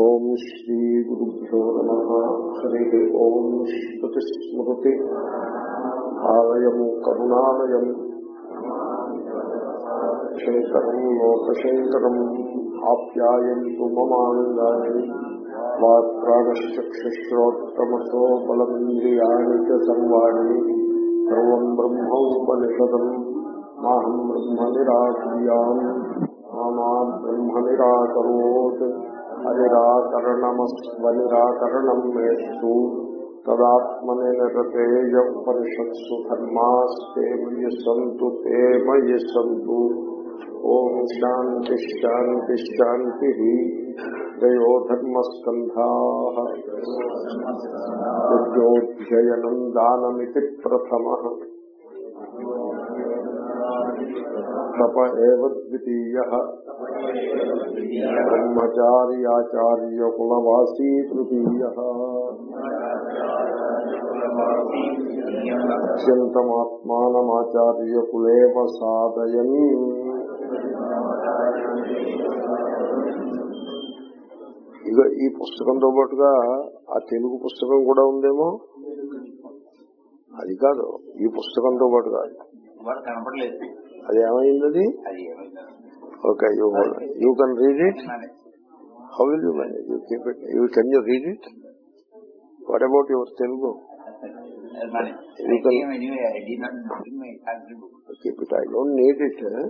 ఓం శ్రీ గురుభ్యో నమ హరి ఓం శ్రుతిస్మృతి ఆలయం కరుణాలయం శంకరం లోకశంకరం ఆప్యాయంతు మమాంగాని వాక్ప్రాణశ్చక్షుశ్రోత్తమసో బలమింద్రియాణి చ సర్వాణి సర్వం బ్రహ్మోపనిషదం మాహం బ్రహ్మ నిరాకుర్యాం మామా బ్రహ్మ నిరాకరోత్ అనిరాకరణమస్వనిరాకరణం మేస్తు తదాత్మని నిరతేజోపనిషత్సు ధర్మాస్తే మయి సంతు తే మయి సంతు ఓం శాంతి శాంతి శాంతి దయో ధర్మస్కంధా యజ్ఞోధ్యయనం దానమితి ప్రథమ తప ఏవ బ్రహ్మచార్యాచార్యకులవాసీ తృతీయ అత్యంతమాత్మానమాచార్యకులేవ సాధయన్ ఇక ఈ పుస్తకంతో పాటుగా ఆ తెలుగు పుస్తకం కూడా ఉందేమో? అది కాదు ఈ పుస్తకంతో పాటుగా. కనపడలేదు. అది ఏమైంది అది అది ఏమైందో okay you you can read it విన్నానే. How will you manage you keep it you can you read it what about your Telugu అది మరి. You can- Anyway, anyway, I did not bring my country book. keep it. I don't need it uh,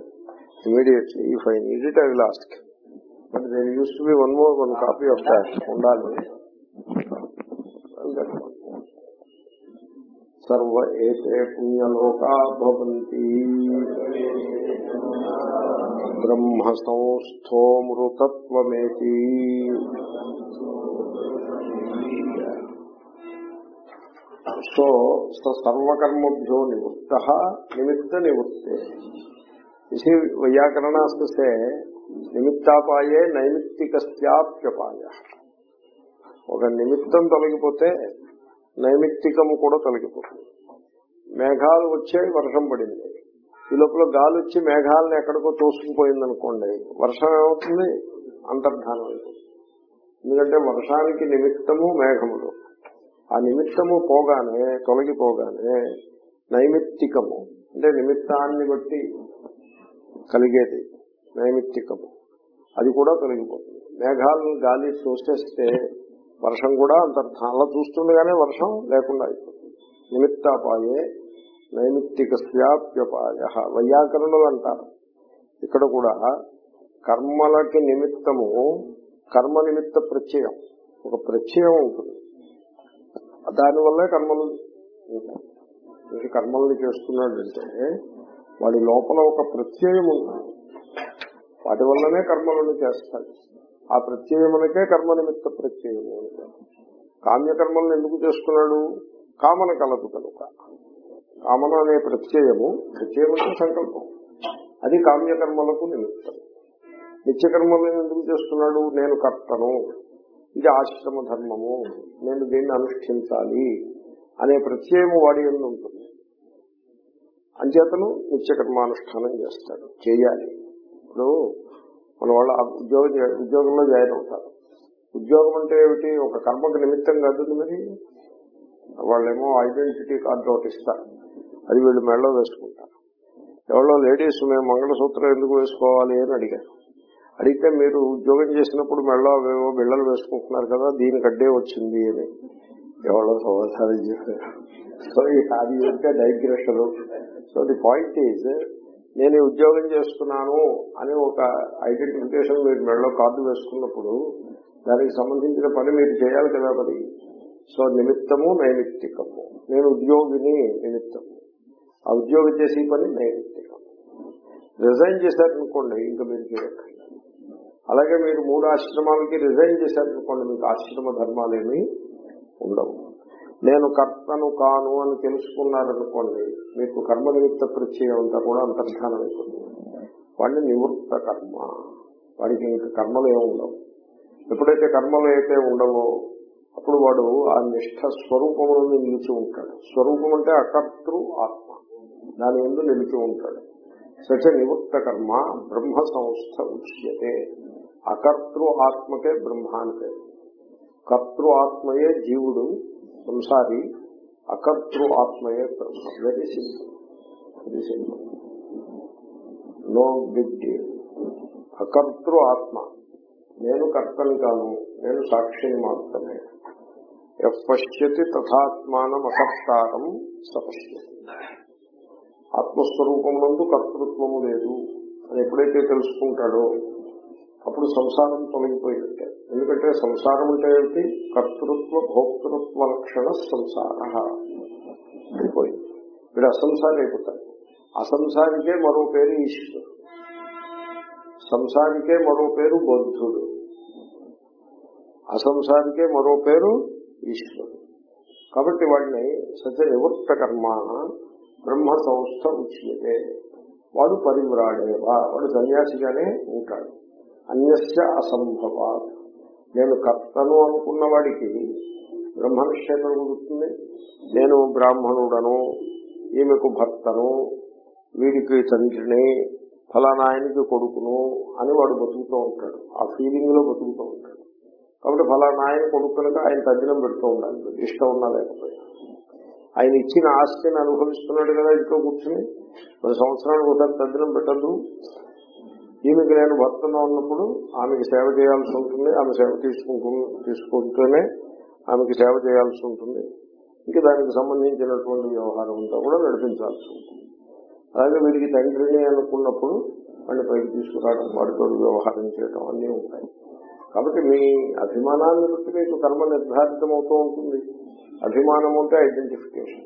immediately. If I need it, I will ask. సర్వ ఏతే పుణ్యలోకా భవంతి బ్రహ్మ సంస్థో మృతత్వమేతి so సర్వకర్మభ్యో నివృత్త నిమిత్త నివృత్తే इसी वैयाकरणास्त से నిమిత్తాపాయే నైమిత్తికస్యాప్యపాయ ఒక నిమిత్తం తొలగిపోతే నైమిత్తికము కూడా తొలగిపోతుంది. మేఘాలు వచ్చాయి వర్షం పడింది. ఈ లోపల గాలి వచ్చి మేఘాలను ఎక్కడికో తోసుకుపోయింది అనుకోండి వర్షం ఏమవుతుంది? అంతర్ధానం అయిపోతుంది. ఎందుకంటే వర్షానికి నిమిత్తము మేఘములు. ఆ నిమిత్తము పోగానే తొలగిపోగానే నైమిత్తికము అంటే నిమిత్తాన్ని బట్టి కలిగేది నైమిత్తికము. అది కూడా తొలగిపోతుంది. మేఘాలను గాలి తోసేస్తే వర్షం కూడా అంతర్ధానంలో చూస్తుండగానే వర్షం లేకుండా అయిపోతుంది. నిమిత్తాపాయే నైమిత్తికస్యాప్యపాయ. వైయాకరణులు అంటారు. ఇక్కడ కూడా కర్మలకి నిమిత్తము కర్మ నిమిత్త ప్రత్యయం. ఒక ప్రత్యయం ఉంటుంది. దానివల్లే కర్మలు ఉంటాయి. కర్మల్ని చేస్తున్నాడంటే వాడి లోపల ఒక ప్రత్యయం ఉంటుంది. వాటి వల్లనే కర్మలను చేస్తాడు. ఆ ప్రత్యయమునకే కర్మ నిమిత్త ప్రత్యయము కామ్యకర్మలను ఎందుకు చేసుకున్నాడు? కామన కలదు కనుక. కామన అనే ప్రత్యయము ప్రత్యయమైన సంకల్పం. అది కామ్యకర్మలకు నిమిత్తం. నిత్యకర్మలను ఎందుకు చేస్తున్నాడు నేను కర్తను. ఇది ఆశ్రమ ధర్మము. నేను దీన్ని అనుష్ఠించాలి అనే ప్రత్యయము వాడి ఎందు ఉంటుంది. అంచేతను నిత్యకర్మానుష్ఠానం చేస్తాడు. చేయాలి. ఇప్పుడు మన వాళ్ళ ఉద్యోగం ఉద్యోగంలో జాయిన్ అవుతారు. ఉద్యోగం అంటే ఏమిటి? ఒక కర్మకు నిమిత్తం కాదు మరి. వాళ్ళేమో ఐడెంటిటీ కార్డు ఒకటి ఇస్తారు. అది వీళ్ళు మెడలో వేసుకుంటారు. ఎవరో లేడీస్ మేము మంగళసూత్రం ఎందుకు వేసుకోవాలి అని అడిగారు. అడిగితే మీరు ఉద్యోగం చేసినప్పుడు మెడలో అవేవో బిళ్ళలు వేసుకుంటున్నారు కదా దీనికి అడ్డే వచ్చింది అని ఎవరో సమాధానం చెప్పారు. సో ఈ అది ఉంటే digression so the point is నేను ఉద్యోగం చేస్తున్నాను అని ఒక ఐడెంటిఫికేషన్ మీరు మెడలో కార్డు వేసుకున్నప్పుడు దానికి సంబంధించిన పని మీరు చేయాలి కదా మరి. సో నిమిత్తము నైమిత్తికము. నేను ఉద్యోగిని నిమిత్తము. ఆ ఉద్యోగం చేసే పని నైమిత్తికం రిజైన్ చేశారనుకోండి ఇంకా మీరు చేయక్కర్లేదు అలాగే మీరు మూడు ఆశ్రమాలకి రిజైన్ చేశారనుకోండి మీకు ఆశ్రమ ధర్మాలేమి ఉండవు. నేను కర్తను కాను అని తెలుసుకున్నారనుకోండి మీకు కర్మ నిమిత్త ప్రత్యయం అంతా కూడా అంతర్ధానం అయిపోతుంది. వాడిని నివృత్త కర్మ. వాడికి ఇంకా కర్మలు ఏమి ఉండవు. ఎప్పుడైతే కర్మలు అయితే ఉండవో అప్పుడు వాడు ఆ నిష్ఠ స్వరూపములను నిలిచి ఉంటాడు. స్వరూపం అంటే అకర్తృ ఆత్మ. దాని ముందు నిలిచి ఉంటాడు. సచ నివృత్త కర్మ బ్రహ్మ సంస్థ ఉచ్యతే. అకర్తృ ఆత్మకే బ్రహ్మ అంటే కర్తృ ఆత్మయే జీవుడు సంసారి అకర్తృ ఆత్మయే బ్రహ్మ. Very simple very simple no big deal అకర్తృ ఆత్మ. నేను కర్తని కాను. నేను సాక్షిని మాత్రమే. ఎప్పశ్యతి తథాత్మానం అకర్తారం సపశ్యతి. ఆత్మస్వరూపమునందు కర్తృత్వము లేదు. అని ఎప్పుడైతే తెలుసుకుంటాడో అప్పుడు సంసారం తొలగిపోయినట్టే ఎందుకంటే సంసారం అంటే ఏంటి? కర్తృత్వ భోక్తృత్వ లక్షణ సంసార. అయిపోయింది. వీడు అసంసారి అయిపోతాడు అసంసారికే మరో పేరు ఈశ్వరుడు. సంసారికే మరో పేరు బుద్ధుడు. అసంసారికే మరో పేరు ఈశ్వరుడు. కాబట్టి వాడిని సత్య నివృత్త కర్మాన బ్రహ్మ సంస్థ ఉచ్యతే. వాడు పరిమ్రాడేవా. వాడు సన్యాసిగానే ఉంటాడు. అన్యస్య అసంభవా నేను కర్తను అనుకున్న వాడికి బ్రహ్మనిశ్చయం కుదురుతుంది. నేను బ్రాహ్మణుడను ఈమెకు భర్తను వీడికి తండ్రిని ఫలానా ఆయనకి కొడుకును అని వాడు బతుకుతూ ఉంటాడు. ఆ ఫీలింగ్లో బతుకుతూ ఉంటాడు. కాబట్టి ఫలానా ఆయన కొడుకు కనుక ఆయన తగ్గినం పెడుతూ ఉండాలి. ఇష్టం ఉన్నా లేకపోయినా. ఆయన ఇచ్చిన ఆస్తిని అనుభవిస్తున్నాడు కదా ఇంట్లో కూర్చుని. పది సంవత్సరానికి ఒకసారి తగ్గినం పెట్టద్దు. ఈమెకి నేను భర్తను ఉన్నప్పుడు ఆమెకి సేవ చేయాల్సి ఉంటుంది ఆమె సేవ తీసుకుంటు తీసుకుంటూనే ఆమెకి సేవ చేయాల్సి ఉంటుంది. ఇంకా దానికి సంబంధించినటువంటి వ్యవహారం అంతా కూడా నడిపించాల్సి ఉంటుంది. అలాగే వీడికి తండ్రిని అనుకున్నప్పుడు వాడిని పైకి తీసుకురావడం వాడితో వ్యవహారం చేయడం అన్నీ ఉంటాయి. కాబట్టి మీ అభిమానాన్ని బట్టి మీకు కర్మ నిర్ధారితం అవుతూ ఉంటుంది. అభిమానం అంటే ఐడెంటిఫికేషన్.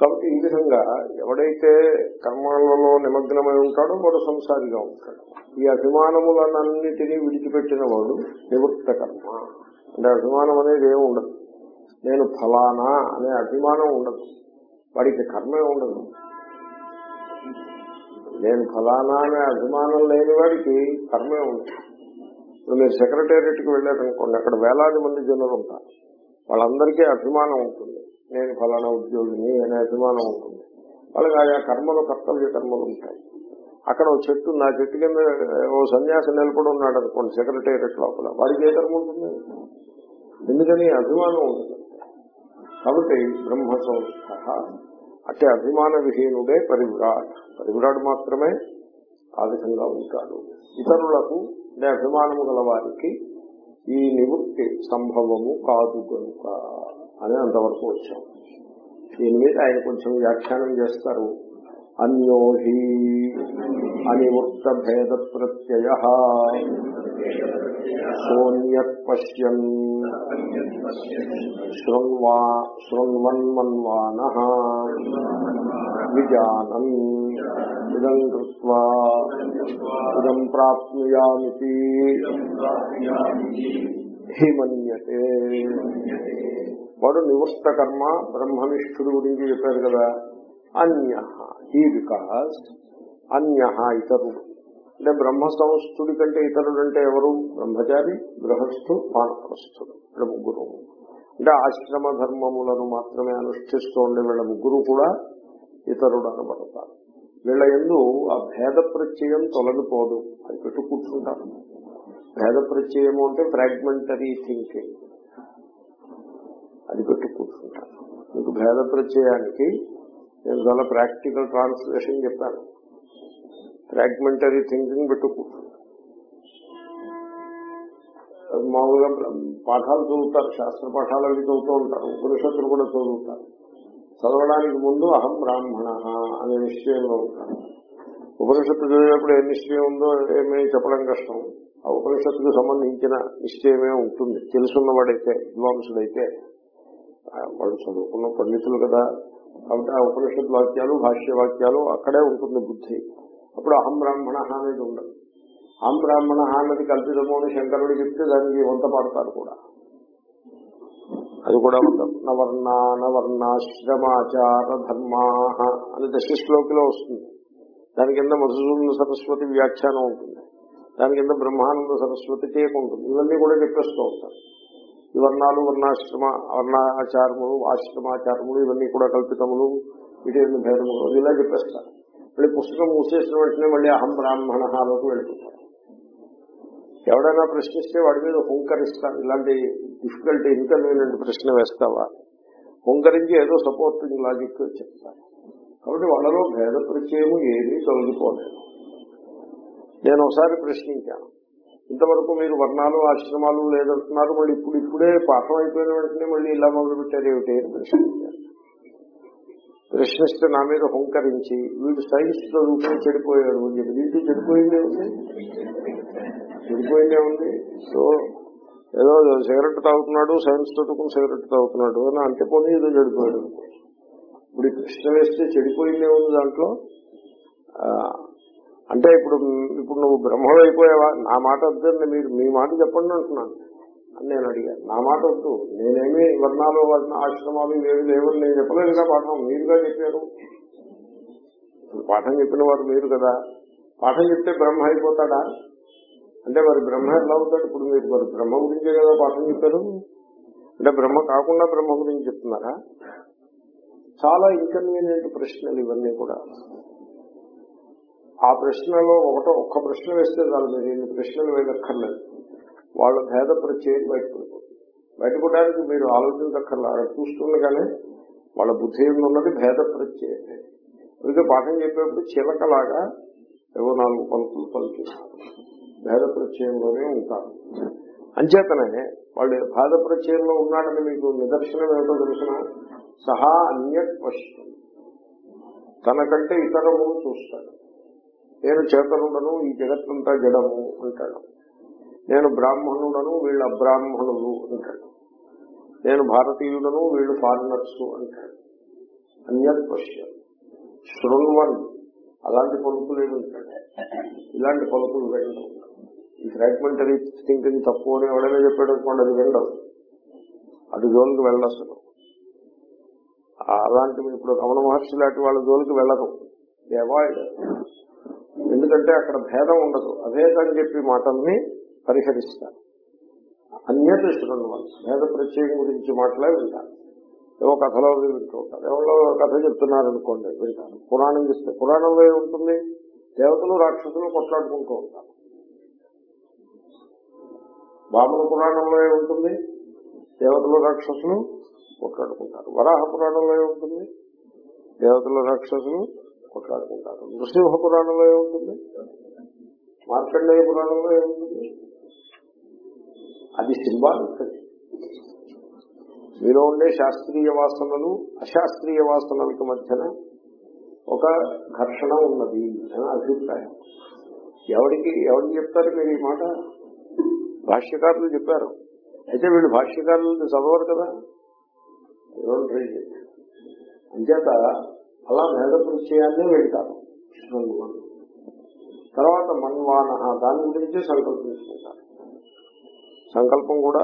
కాబట్టి ఈ విధంగా ఎవడైతే కర్మాలలో నిమగ్నమై ఉంటాడో వాడు సంసారిగా ఉంటాడు. ఈ అభిమానములనన్నిటినీ విడిచిపెట్టిన వాడు నివృత్త కర్మ. అంటే అభిమానం అనేది ఏమి ఉండదు. నేను ఫలానా అనే అభిమానం ఉండదు. వాడికి కర్మే ఉండదు. నేను ఫలానా అనే అభిమానం లేని వాడికి కర్మే ఉండదు. ఇప్పుడు మీరు సెక్రటేరియట్కి వెళ్ళారనుకోండి అక్కడ వేలాది మంది జనులు ఉంటారు. వాళ్ళందరికీ అభిమానం ఉంటుంది. నేను ఫలానా ఉద్యోగిని అనే అభిమానం ఉంటుంది. వాళ్ళకి ఆయా కర్మలు కర్తవ్య కర్మలు ఉంటాయి. అక్కడ ఓ చెట్టు నా చెట్టు కింద ఓ సన్యాసి నిలబడి ఉన్నాడు అనుకోండి సెక్రటేరియట్ లోపల. వారికి ఏ కర్మ ఉంటుంది? ఎందుకని? అభిమానం ఉంటుంది. కాబట్టి బ్రహ్మ సంస్థ అట్టే అభిమాన విహీనుడే పరివిరాట్. పరివిరాట్ మాత్రమే ఆ విధంగా ఉంటాడు. ఇతరులకు అంటే అభిమానము గల వారికి ఈ నివృత్తి సంభవము కాదు కనుక అని అంతవరకు వచ్చాం. దీని మీద ఆయన కొంచెం వ్యాఖ్యానం చేస్తారు. అన్యోహి అనివృత్త భేద ప్రత్యయ సోన్యత్ పశ్యన్ శృణ్వా శృణ్వన్మన్వాన విజానన్ ఇదం కృత్వా ఇదం ప్రాప్నుయామితి హిమన్యతే వాడు నివృత్త కర్మ బ్రహ్మనిష్ఠుడు గురించి చెప్పారు కదా. అన్య హీ బికాస్ అన్య ఇతరుడు. అంటే బ్రహ్మ సంస్థుడి కంటే ఇతరుడు అంటే ఎవరు? బ్రహ్మచారి గృహస్థు మానప్రస్థుడు వీళ్ళ ముగ్గురు. అంటే ఆశ్రమ ధర్మములను మాత్రమే అనుష్ఠిస్తూ ఉండే వీళ్ళ ముగ్గురు కూడా ఇతరుడు అనబడతారు. వీళ్ళ ఎందు ఆ భేద ప్రత్యయం తొలగిపోదు. అది పెట్టు కూర్చుంటారు భేద ప్రత్యయము అంటే ఫ్రాగ్మెంటరీ థింకింగ్ అది పెట్టి కూర్చుంటాను మీకు భేద ప్రత్యయానికి నేను చాలా ప్రాక్టికల్ ట్రాన్స్లేషన్ చెప్పాను. ఫ్రాగ్మెంటరీ థింకింగ్ పెట్టు కూర్చుంటాను మామూలుగా పాఠాలు చదువుతారు శాస్త్ర పాఠాలు అవి చదువుతూ ఉంటారు ఉపనిషత్తులు కూడా చదువుతారు. చదవడానికి ముందు అహం బ్రాహ్మణ అనే నిశ్చయంలో ఉంటాను ఉపనిషత్తు చదివేటప్పుడు ఏ నిశ్చయం ఉందో ఏమీ చెప్పడం కష్టం. ఆ ఉపనిషత్తుకు సంబంధించిన నిశ్చయమే ఉంటుంది. తెలుసున్నవాడైతే విద్వాంసుడైతే వాళ్ళు చదువుకున్న పండితులు కదా. కాబట్టి ఆ ఉపనిషత్ వాక్యాలు భాష్య వాక్యాలు అక్కడే ఉంటుంది బుద్ధి. అప్పుడు అహం బ్రాహ్మణ అనేది ఉండదు. అహం బ్రాహ్మణ అన్నది కల్పితము అని శంకరుడు చెప్తే దానికి వంత పాడతారు కూడా. అది కూడా ఉండదు. నవర్ణ నవర్ణాశ్రమాచార ధర్మా అని దశశ్లోకిలో వస్తుంది. దాని కింద మధుసూదన సరస్వతి వ్యాఖ్యానం ఉంటుంది. దాని కింద బ్రహ్మానంద సరస్వతి టీక ఉంటుంది. ఇవన్నీ కూడా చెప్పేస్తూ ఉంటారు. ఈ వర్ణాలు వర్ణాశ్రమ వర్ణాచారములు ఆశ్రమాచారములు ఇవన్నీ కూడా కల్పితములు వీటి భేదములు. ఇలా చెప్పేస్తారు. మళ్ళీ పుస్తకం మూసేసిన వెంటనే మళ్ళీ అహం బ్రాహ్మణలోకి వెళ్ళిపోతారు. ఎవడైనా ప్రశ్నిస్తే వాడి మీద హుంకరిస్తారు. ఇలాంటి డిఫికల్టీ ఇన్కన్వీనియంట్ ప్రశ్న వేస్తావా? హుంకరించి ఏదో సపోర్టింగ్ లాజిక్ చెప్తారు. కాబట్టి వాళ్ళలో భేద పరిచయం ఏమీ తొలగిపోలేదు. నేను ఒకసారి ప్రశ్నించాను. ఇంతవరకు మీరు వర్ణాలు ఆశ్రమాలు లేదంటున్నారు మళ్ళీ ఇప్పుడు ఇప్పుడే పాఠం అయిపోయిన వెంటనే మళ్ళీ ఇలా మొదలు పెట్టారు ఏమిటి? అని ప్రశ్నిస్తే నా మీద హుంకరించి వీడు సైన్స్ చదువుకుని చెడిపోయాడు అని చెప్పి. వీటి చెడిపోయిందే ఉంది చెడిపోయిందే ఉంది సో ఏదో సిగరెట్ తాగుతున్నాడు సైన్స్ చదువుకుని సిగరెట్ తాగుతున్నాడు అని అంటే పోనీ ఏదో చెడిపోయాడు. ఇప్పుడు ప్రశ్న వేస్తే చెడిపోయిందే ఉంది దాంట్లో? అంటే ఇప్పుడు ఇప్పుడు నువ్వు బ్రహ్మం అయిపోయావా నా మాట వద్దండి మీరు మీ మాట చెప్పండి అంటున్నాను. అని నేను అడిగాను. నా మాట వద్దు. నేనేమి వర్ణాలు వర్ణ ఆశ్రమాలు ఏవి లేవని నేను చెప్పలేదుగా పాఠం. మీరుగా చెప్పారు. పాఠం చెప్పిన వారు మీరు కదా. పాఠం చెప్తే బ్రహ్మ అయిపోతాడా? అంటే మరి బ్రహ్మ ఎలా అవుతాడు? ఇప్పుడు మీరు మరి బ్రహ్మ గురించే కదా పాఠం చెప్పారు. అంటే బ్రహ్మ కాకుండా బ్రహ్మ గురించి చెప్తున్నారా? చాలా ఇన్కన్వీనియంట్ ప్రశ్నలు ఇవన్నీ కూడా. ఆ ప్రశ్నలో ఒకటో ఒక్క ప్రశ్న వేస్తే చాలు మీరు ఎన్ని ప్రశ్నలు వేయక్కర్లేదు వాళ్ళ భేద ప్రత్యేక బయటపడిపోతుంది. బయటపడడానికి మీరు ఆలోచించక్కర్లా చూస్తుండగానే వాళ్ళ బుద్ధి ఉన్నది భేద ప్రత్యేక అందుకే పాఠం చెప్పేప్పుడు చిలకలాగా ఏవో నాలుగు పలుకులు పలుకుతారు భేద ప్రత్యయంలోనే ఉంటారు. అంచేతనే వాళ్ళు భేద ప్రత్యయంలో ఉన్నాడని మీకు నిదర్శనం ఏమిటో తెలిసిన సహా అన్యత్ పశ్చిమ తనకంటే ఇతరము చూస్తాడు నేను చేతనుడను ఈ జగత్తంతా జడము అంటాడు. నేను బ్రాహ్మణుడను వీళ్ళు అబ్రాహ్మణులు అంటాడు. నేను భారతీయుడను వీళ్ళు ఫారినర్స్ అంటాడు. అన్యత్ పశ్యం శృణ్వన్ అలాంటి పలుకులు ఏమి ఉంటాడు ఇలాంటి పలుకులు వెళ్ళడం ఈ ఫ్రాగ్మెంటరీ థింకింగ్ తప్పు అని ఎవడైనా చెప్పాడు అనుకోండి అది వెళ్ళదు అటు జోలికి వెళ్ళసలు అలాంటివి ఇప్పుడు రమణ మహర్షి లాంటి వాళ్ళ జోలికి వెళ్ళదు అవాయిడ్ ఎందుకంటే అక్కడ భేదం ఉండదు. అభేదం చెప్పి మాటల్ని పరిహరిస్తారు. అన్యత వాళ్ళు. భేద ప్రత్యేకం గురించి మాటలే వింటారు. ఏవో కథలో వింటూ ఉంటారు. ఎవరో కథ చెప్తున్నారు అనుకోండి వింటారు. పురాణం చేస్తే పురాణంలో ఏముంటుంది? దేవతలు రాక్షసులు కొట్లాడుకుంటూ ఉంటారు. వామన పురాణంలో ఏముంటుంది? దేవతలు రాక్షసులు కొట్లాడుకుంటారు. వరాహ పురాణంలో ఏముంటుంది? దేవతలు రాక్షసులు కొట్లాడుకుంటారు నృసింహ పురాణంలో ఏముంటుంది? మార్కండేయ పురాణంలో ఏముంటుంది? అది సింబాలిక్ మీలో ఉండే శాస్త్రీయ వాసనలు అశాస్త్రీయ వాసనలకి మధ్యన ఒక ఘర్షణ ఉన్నది అని అభిప్రాయం. ఎవరికి ఎవరికి చెప్తారు మీరు ఈ మాట? భాష్యకారులు చెప్పారు. అయితే వీళ్ళు భాష్యకారులు చదవరు కదా? అంచేత అలా మేధ ప్రత్యయాన్ని వెళ్తారు శృణ్వన్. తర్వాత మన్వాన దాని గురించి సంకల్పించుకుంటారు సంకల్పం కూడా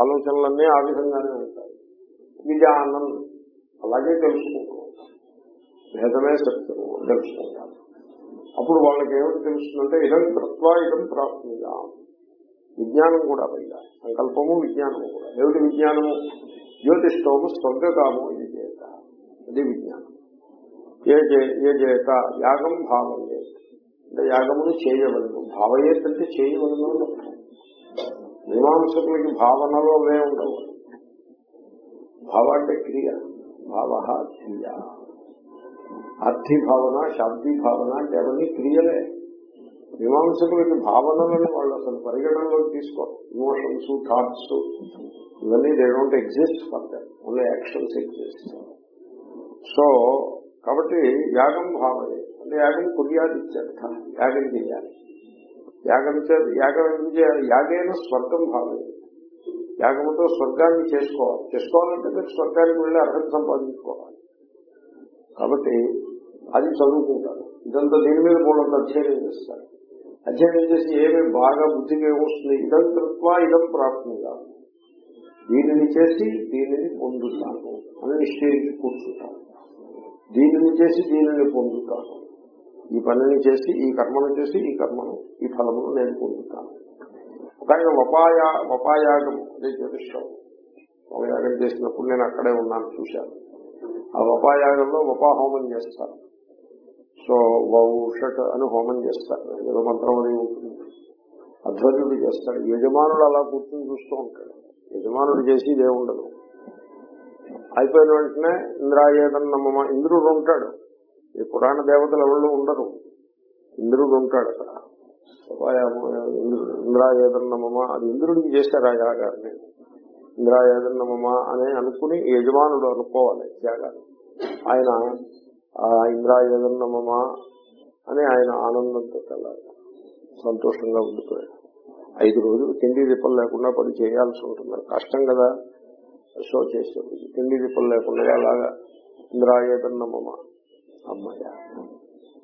ఆలోచనలన్నీ ఆ విధంగానే ఉంటాయి. విజానం అలాగే తెలుసుకుంటూ భేదమే సత్యము అని తెలుసుకుంటారు. అప్పుడు వాళ్ళకి ఏమిటి తెలుస్తుందంటే ఇదం తత్వా ఇదం ప్రాప్తిగా. విజ్ఞానం కూడా పైగా సంకల్పము విజ్ఞానము కూడా. ఏమిటి విజ్ఞానము? జ్యోతిష్టోము స్వర్గకాము ఇది చేత. అది విజ్ఞానం. ఏ చే- ఏ చేత యాగం భావం చేత అంటే యాగమును చేయవలను భావయేత్ అంటే చేయవలను అని అర్థం. మీమాంసకులకి భావనలో అవే ఉండవు భావ అంటే క్రియ భావ క్రియ అర్థి భావన శాబ్ది భావన అంటే అవన్నీ క్రియలే। మీమాంసకులకి భావనలని వాళ్ళు అసలు పరిగణనలోకి తీసుకోరు ఇమోషన్స్ థాట్స్ ఇవన్నీ they don't exist for that only actions exist so కాబట్టి యాగం భావే. అంటే యాగం కుర్యాది యాగం చేయాలి. యాగం చే- యాగం చేయాలి? యాగైన స్వర్గం భావే. యాగముతో స్వర్గాన్ని చేసుకోవాలి. చేసుకోవాలంటే మీరు స్వర్గానికి వెళ్ళి అర్హత సంపాదించుకోవాలి. కాబట్టి అది చదువుకుంటారు. ఇదంతా దీని మీద కూడా అధ్యయనం చేస్తారు. అధ్యయనం చేసి ఏమి బాగా బుద్ధికి ఏమొస్తుంది ఇదం కృత్వ ఇదం ప్రాప్తంగా దీనిని చేసి దీనిని పొందుతాను అని నిశ్చయించి కూర్చుంటాను దీనిని చేసి దీనిని పొందుతాను. ఈ పనిని చేసి ఈ కర్మను చేసి ఈ కర్మను ఈ ఫలమును నేను పొందుతాను. కానీ వపాయా వపాయాగం అదే జ్యోతిష్యం. వపాయాగం చేసినప్పుడు నేను అక్కడే ఉన్నాను చూశాను. ఆ వపాయాగంలో వపాహోమం చేస్తాను. సో వౌషట్ అని హోమం చేస్తారు ఏదో మంత్రం అది ఉంటుంది. అధ్వర్యుడు చేస్తాడు. యజమానుడు అలా కూర్చొని చూస్తూ ఉంటాడు. యజమానుడు చేసి ఇదే ఉండదు అయిపోయిన వెంటనే ఇంద్రాయేదన్నమ్మ ఇంద్రుడు ఉంటాడు. ఈ పురాణ దేవతలు ఎవరు ఉండరు. ఇంద్రుడు ఉంటాడు అక్కడ. ఇంద్రుడు ఇంద్రాయేదన్నమ్మ అది ఇంద్రుడికి చేశారు ఆ యాగాన్ని ఇంద్రాయేదన్నమ్మ అని అనుకుని యజమానుడు అనుకోవాలి యాగాన్ని ఆయన ఆ ఇంద్రాయేదన్నమ్మ అని ఆయన ఆనందంతో తెల్లాలి సంతోషంగా ఉండిపోయాడు. ఐదు రోజులు తిండి దిప్పలు లేకుండా పని చేయాల్సి ఉంటుంది. కష్టం కదా. షో చేసేది. తిండి దిప్పలు లేకుండా అలాగా ఇంద్రాయేదన్నమ్మ అమ్మాయ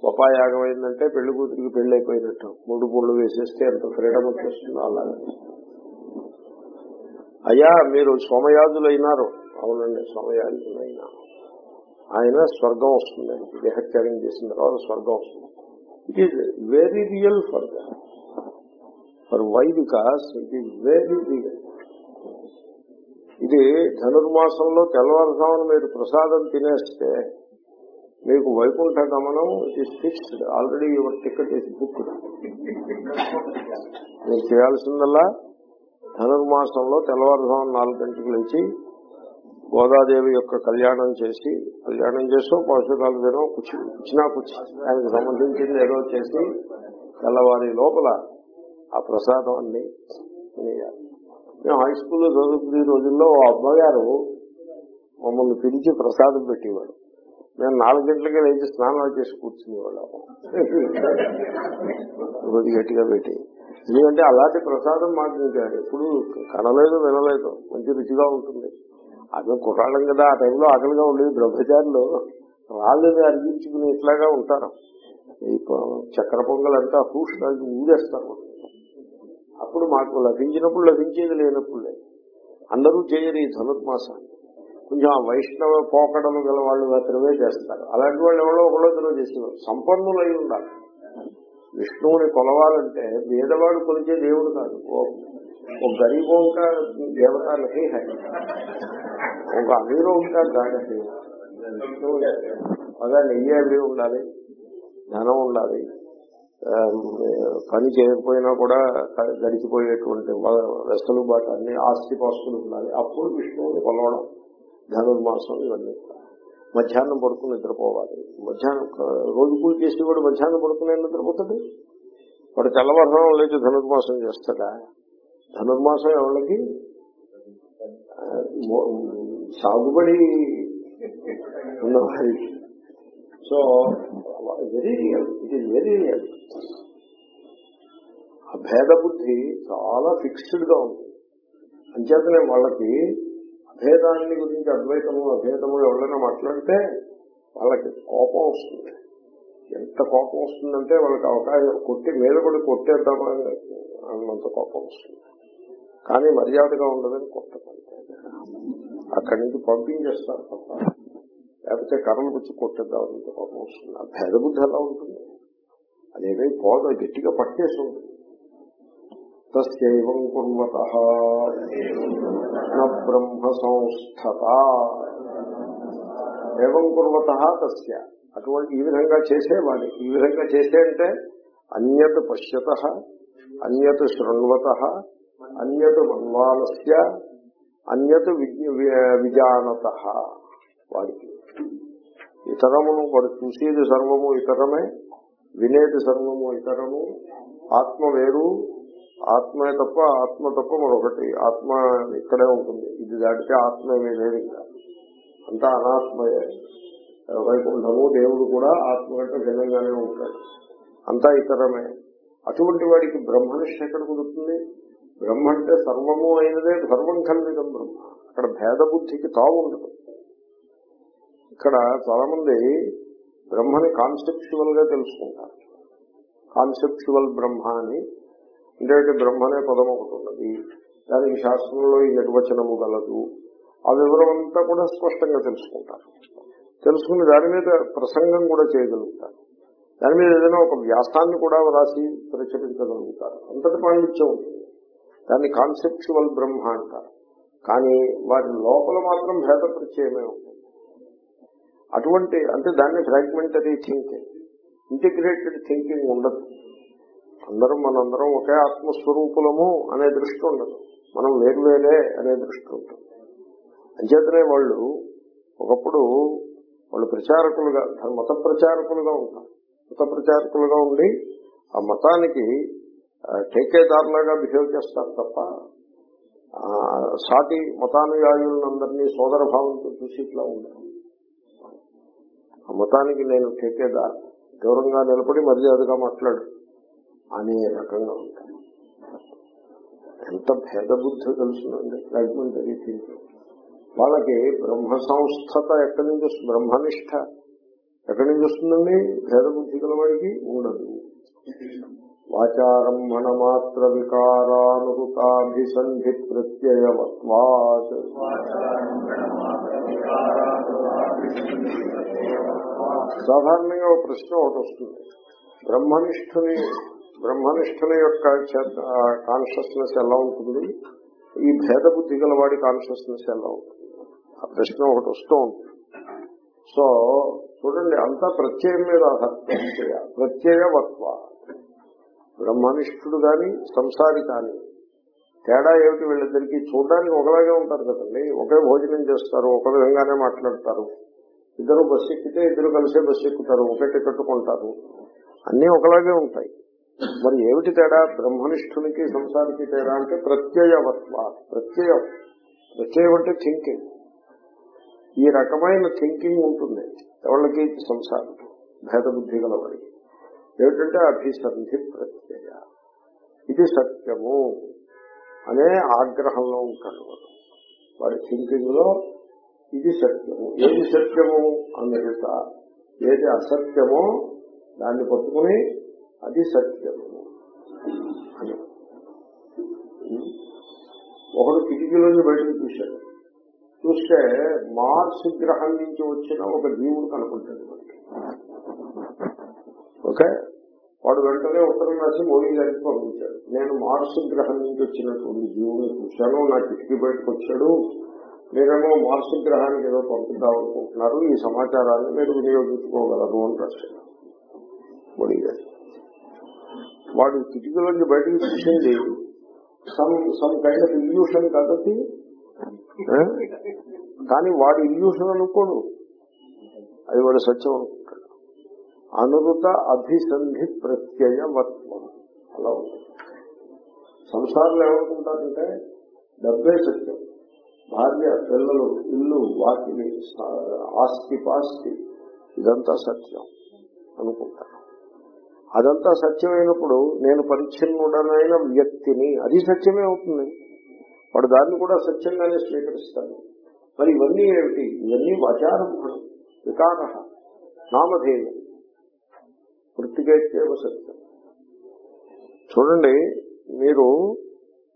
ఉపాయాగం అయిందంటే పెళ్ళి కూతురికి పెళ్ళి అయిపోయినట్టు. మూడు పూళ్ళు వేసేస్తే ఎంత ఫ్రీడమ్ వచ్చేస్తుందో అలాగా. అయ్యా మీరు సోమయాజులైనారు. అవునండి సోమయాజులైనా. ఆయన స్వర్గం వస్తుంది. దేహత్యాగం చేసిన తర్వాత స్వర్గం వస్తుంది. It is very real for for why because it is very real ఇది ధనుర్మాసంలో తెల్లవారుజామున మీరు ప్రసాదం తినేస్తే మీకు వైకుంఠ గమనం it is fixed already your ticket is booked మీరు చేయాల్సిందల్లా ధనుర్మాసంలో తెల్లవారుజామున నాలుగు గంటలకు లేచి గోదాదేవి యొక్క కళ్యాణం చేసి కళ్యాణం చేస్తూ పౌషకాలు తినో కుచి కుచినా కుచి ఆయనకు సంబంధించింది ఏదో చేసి తెల్లవారి లోపల ఆ ప్రసాదం అన్ని తినేయాలి. మేము హై స్కూల్లో చదువుకునే రోజుల్లో ఓ అమ్మగారు మమ్మల్ని పిలిచి ప్రసాదం పెట్టేవాడు. మేము నాలుగు గంటలకే లేచి స్నానాలు చేసి కూర్చునేవాళ్ళం. రోజు గట్టిగా పెట్టి. ఎందుకంటే అలాంటి ప్రసాదం మాకు ఇంకా ఎప్పుడు కనలేదు వినలేదు. మంచి రుచిగా ఉంటుంది. అదే కుర్రాళ్ళం కదా ఆ టైంలో ఆకలిగా ఉండేది బ్రహ్మచారులు రాళ్ళని అరిగించుకుని ఇట్లాగా ఉంటారు. ఈ చక్ర చక్కెర పొంగల్ అంతా హూష్ అప్పుడు మాకు లభించినప్పుడు లభించేది లేనప్పుడు. లేదు అందరూ చేయరు ఈ ధనుర్మాసాన్ని. కొంచెం ఆ వైష్ణవ పోకడలు గల వాళ్ళు మాత్రమే చేస్తారు. అలాంటి వాళ్ళు ఎవరో ఒకళ్ళో ఇద్దరు చేసేవారు. సంపన్నులై ఉండాలి. విష్ణువుని కొలవాలంటే పేదవాడు కొలిచే దేవుడు కాదు. ఓ గరీబో ఇంకా దేవత నహీ హై. ఒక అమీరో ఇంకా గాడి బాగా నెయ్యి అవి ఉండాలి. ధనం ఉండాలి. పని చేయకపోయినా కూడా గడిచిపోయేటువంటి వెసలుబాటు అన్ని ఆస్తి పాస్తులు ఉండాలి. అప్పుడు విష్ణువుని కొలవడం ధనుర్మాసం ఇవన్నీ. మధ్యాహ్నం పడుకుని నిద్రపోవాలి. మధ్యాహ్నం రోజు పూజ చేసి కూడా మధ్యాహ్నం పడుకునే నిద్రపోతుంది వాడు తెల్లవారుజామున లేచి ధనుర్మాసం చేస్తాడా? ధనుర్మాసం ఎవరికి సాగుబడి ఉన్నవారికి so very real it is very real ఆ భేద బుద్ధి చాలా ఫిక్స్డ్గా ఉంది. అంచేతనే వాళ్ళకి అభేదాన్ని గురించి అద్వైతము అభేదము ఎవరైనా మాట్లాడితే వాళ్ళకి కోపం వస్తుంది. ఎంత కోపం వస్తుందంటే వాళ్ళకి అవకాశం కొట్టి మీద కూడా కొట్టేద్దామని అన్నంత కోపం వస్తుంది. కానీ మర్యాదగా ఉండదని కొట్టకండి అక్కడి నుంచి పంపించేస్తారు తప్ప లేకపోతే కర్రలు వచ్చి కొట్టేద్దామని కోపం వస్తుంది. ఆ భేద బుద్ధి ఎలా ఉంటుంది? అదేమీ పోదు గట్టిగా పట్టేసి ఉంటుంది. తస్యైవం కుర్వత. బ్రహ్మ సంస్థత ఏవం కుర్వత తస్య. అటువంటి ఈ విధంగా చేసేవాడి. ఈ విధంగా చేసే అంటే అన్యత్ పశ్యత అన్యత్ శృణ్వత అన్యత్ మన్వాలస్య అన్యత్ విజ్ఞ- విజానత వాడికి. ఇతరమును వాడు చూసేది సర్వము ఇతరమే వినేది సర్వము ఇతరము ఆత్మ వేరు ఆత్మే తప్ప ఆత్మ తప్ప మరొకటి ఆత్మ ఇక్కడే ఉంటుంది. ఇది దాటితే ఆత్మ లేదు ఇంకా. అంతా అనాత్మయే. వైకుంఠము దేవుడు కూడా ఆత్మ కంటే భిన్నంగానే ఉంటాడు. అంతా ఇతరమే. అటువంటి వాడికి బ్రహ్మనిష్ట ఎక్కడ కుదురుతుంది? బ్రహ్మ అంటే సర్వము అయినదే సర్వం కలిగిదం బ్రహ్మ. అక్కడ భేద బుద్ధికి తావు ఉండదు. ఇక్కడ చాలా మంది బ్రహ్మని కాన్సెప్చువల్గా తెలుసుకుంటారు. కాన్సెప్చువల్ బ్రహ్మ అని. అంటే బ్రహ్మ అనే పదం ఒకటి ఉన్నది. దానికి శాస్త్రంలో ఈ నిర్వచనము గలదు. ఆ వివరం అంతా కూడా స్పష్టంగా తెలుసుకుంటారు. తెలుసుకుని దాని మీద ప్రసంగం కూడా చేయగలుగుతారు. దాని మీద ఏదైనా ఒక వ్యాసాన్ని కూడా రాసి ప్రచురించగలుగుతారు. అంతటి పాండిత్యం ఉంటుంది దాన్ని కాన్సెప్చువల్ బ్రహ్మ అంటారు. కానీ వారి లోపల మాత్రం భేద ప్రత్యయమే ఉంటుంది అటువంటి అంటే దాన్ని ఫ్రాగ్మెంటరీ థింకింగ్ ఇంటిగ్రేటెడ్ థింకింగ్ ఉండదు. అందరం మనందరం ఒకే ఆత్మస్వరూపులము అనే దృష్టి ఉండదు. మనం వేరువేరే అనే దృష్టి ఉంటుంది. అంచేతనే వాళ్ళు ఒకప్పుడు వాళ్ళు ప్రచారకులుగా మత ప్రచారకులుగా ఉంటారు. మత ప్రచారకులుగా ఉండి ఆ మతానికి టేకేదారులాగా బిహేవ్ చేస్తారు తప్ప సాటి మతానుయాయులందరినీ సోదర భావంతో చూసి ఇట్లా ఉంటారు ఆ మతానికి నేను కేకేదా దూరంగా నిలబడి మర్యాదగా మాట్లాడు. అనే రకంగా ఉంటాను ఎంత భేద బుద్ధి తెలుసునండి వాళ్ళకి బ్రహ్మ సంస్థత ఎక్కడి నుంచి వస్తుంది? బ్రహ్మనిష్ట ఎక్కడి నుంచి వస్తుందండి? భేద బుద్ధి గలవాడికి ఉండదు. వాచారంభణ మాత్ర వికారానుతాభిసంధి ప్రత్యయవత్వాత్ సాధారణంగా ఒక ప్రశ్న ఒకటి వస్తుంది. బ్రహ్మనిష్ఠుని బ్రహ్మనిష్ఠుని యొక్క కాన్షియస్నెస్ ఎలా ఉంటుంది ఈ భేద బుద్ధి గల వాడి కాన్షియస్నెస్ ఎలా ఉంటుంది? ఆ ప్రశ్న ఒకటి వస్తూ ఉంటుంది. సో చూడండి అంతా ప్రత్యయం మీద ప్రత్యయ ప్రత్యయవత్వ. బ్రహ్మనిష్ఠుడు గాని సంసారి కానీ తేడా ఏమిటి వీళ్ళిద్దరికి? చూడడానికి ఒకలాగే ఉంటారు కదండి. ఒకే భోజనం చేస్తారు ఒక విధంగానే మాట్లాడతారు. ఇద్దరు బస్సు ఎక్కితే ఇద్దరు కలిసే బస్సు ఎక్కుతారు ఒకటి కట్టుకుంటారు. అన్నీ ఒకలాగే ఉంటాయి. మరి ఏమిటి తేడా? బ్రహ్మనిష్ఠునికి సంసారికి తేడా అంటే ప్రత్యయవత్వ ప్రత్యయం. ప్రత్యయం అంటే థింకింగ్ ఈ రకమైన థింకింగ్ ఉంటుంది ఎవరికి సంసారం భేద బుద్ధి గలవాడికి. ఏమిటంటే అభిసంధి ప్రత్యయ. ఇది సత్యము అనే ఆగ్రహంలో ఉంటాడు వాడు. వాడి థింకింగ్లో ఇది సత్యము. ఏది సత్యము అన్నట ఏది అసత్యమో దాన్ని పట్టుకుని అది సత్యము. అని. ఒకడు కిటికీలోంచి బయటకు చూశాడు. చూస్తే మార్స్ గ్రహం నుంచి వచ్చిన ఒక జీవుడు కనుకుంటాడు ఓకే? వాడు వెంటనే ఉత్తరం రాసి మోడీ గారికి పంపించాడు. నేను మార్స్ గ్రహం నుంచి వచ్చినటువంటి జీవుని చూశాను నా కిటికీ బయటకు వచ్చాడు మీరేమో మార్స్ గ్రహానికి ఏదో పంపిద్దాం అనుకుంటున్నారు. ఈ సమాచారాన్ని మీరు వినియోగించుకోగలరు అని రాశాడు వాడు కిటికీలోంచి బయటకు చూసింది. Some some kind of illusion కాబట్టి కానీ వాడు ఇల్యూషన్ అనుకోడు. అది వాడు సత్యం అనుకుంటాడు. అనురుత అభిసంధి ప్రత్యయవత్వం అలా ఉంది. సంసారంలో ఏమనుకుంటారంటే డబ్బే సత్యం. భార్య పిల్లలు ఇల్లు వాకిలి ఆస్తి పాస్తి ఇదంతా సత్యం అనుకుంటారు. అదంతా సత్యమైనప్పుడు నేను పరిచ్ఛిన్నుడనైన వ్యక్తిని అది సత్యమే అవుతుంది. వాడు దాన్ని కూడా సత్యంగానే స్వీకరిస్తాను మరి ఇవన్నీ ఏమిటి? ఇవన్నీ వాచారంభం వికార నామధేయం. వృత్తికేత్యేవ సత్యం. చూడండి మీరు